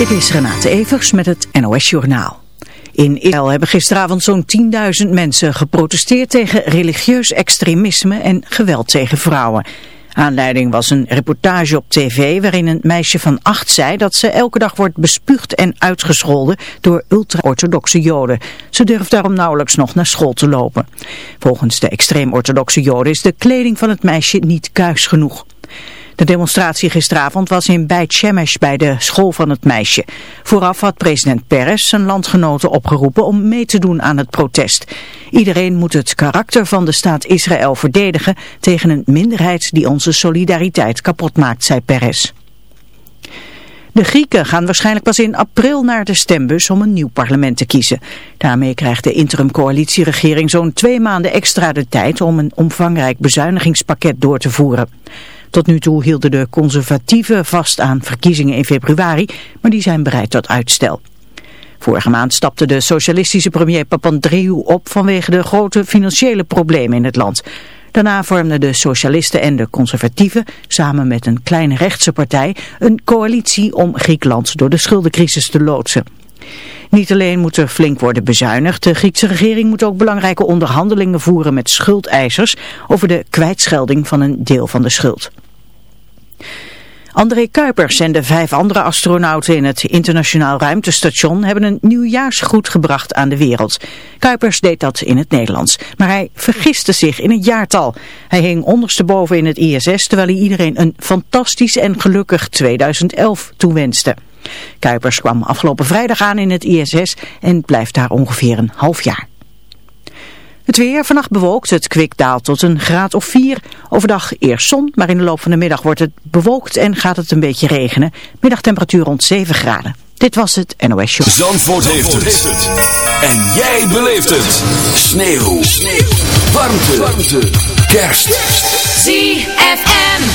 Dit is Renate Evers met het NOS Journaal. In Israël hebben gisteravond zo'n 10.000 mensen geprotesteerd tegen religieus extremisme en geweld tegen vrouwen. Aanleiding was een reportage op tv waarin een meisje van acht zei dat ze elke dag wordt bespuugd en uitgescholden door ultra-orthodoxe joden. Ze durft daarom nauwelijks nog naar school te lopen. Volgens de extreem-orthodoxe joden is de kleding van het meisje niet kuis genoeg. De demonstratie gisteravond was in Beit Shemesh bij de school van het meisje. Vooraf had president Peres zijn landgenoten opgeroepen om mee te doen aan het protest. Iedereen moet het karakter van de staat Israël verdedigen tegen een minderheid die onze solidariteit kapot maakt, zei Peres. De Grieken gaan waarschijnlijk pas in april naar de stembus om een nieuw parlement te kiezen. Daarmee krijgt de interim-coalitieregering zo'n twee maanden extra de tijd om een omvangrijk bezuinigingspakket door te voeren. Tot nu toe hielden de conservatieven vast aan verkiezingen in februari, maar die zijn bereid tot uitstel. Vorige maand stapte de socialistische premier Papandreou op vanwege de grote financiële problemen in het land. Daarna vormden de socialisten en de conservatieven samen met een kleine rechtse partij een coalitie om Griekenland door de schuldencrisis te loodsen. Niet alleen moet er flink worden bezuinigd, de Griekse regering moet ook belangrijke onderhandelingen voeren met schuldeisers over de kwijtschelding van een deel van de schuld. André Kuipers en de vijf andere astronauten in het internationaal ruimtestation hebben een nieuwjaarsgroet gebracht aan de wereld. Kuipers deed dat in het Nederlands, maar hij vergiste zich in het jaartal. Hij hing ondersteboven in het ISS terwijl hij iedereen een fantastisch en gelukkig 2011 toewenste. Kuipers kwam afgelopen vrijdag aan in het ISS en blijft daar ongeveer een half jaar. Het weer vannacht bewolkt, het kwik daalt tot een graad of 4. Overdag eerst zon, maar in de loop van de middag wordt het bewolkt en gaat het een beetje regenen. Middagtemperatuur rond 7 graden. Dit was het NOS Show. Zandvoort, heeft, het. En jij beleeft het. Sneeuw. Sneeuw. Warmte. Warmte. Kerst. ZFM.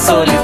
soledad.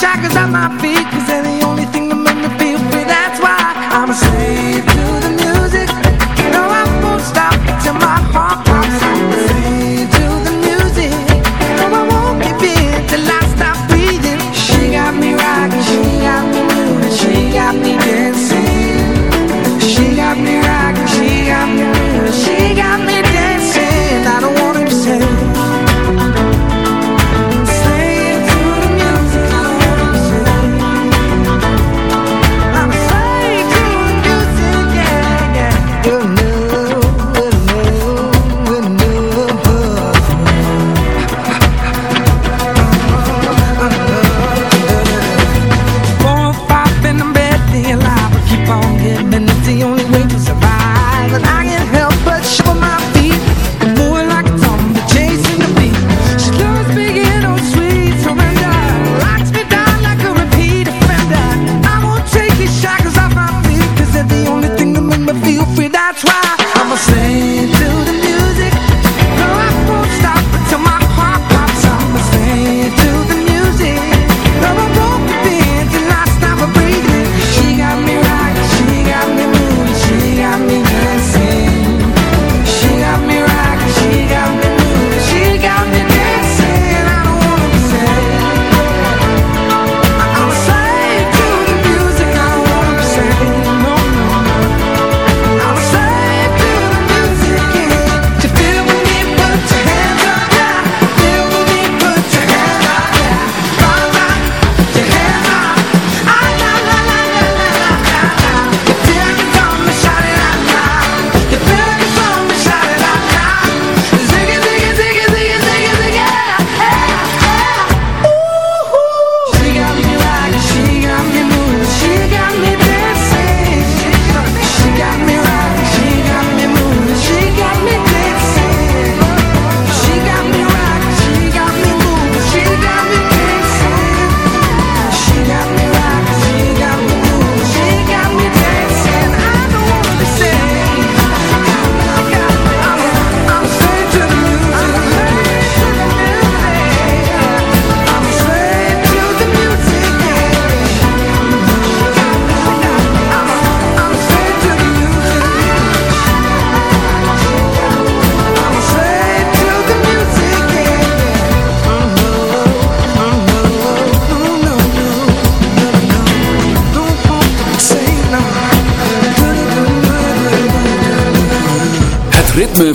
shackles at my feet.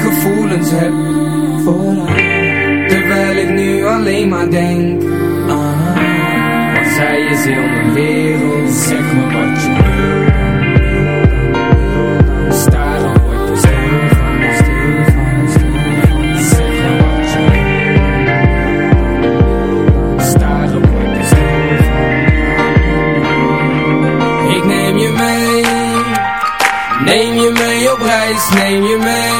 gevoelens heb voor haar Terwijl ik nu alleen maar denk aan haar Want zij is heel mijn wereld Zeg me wat je wil wil dan, dan Staren word ik stil van, stil Zeg me wat je word ik stil van Ik neem je mee Neem je mee op reis, neem je mee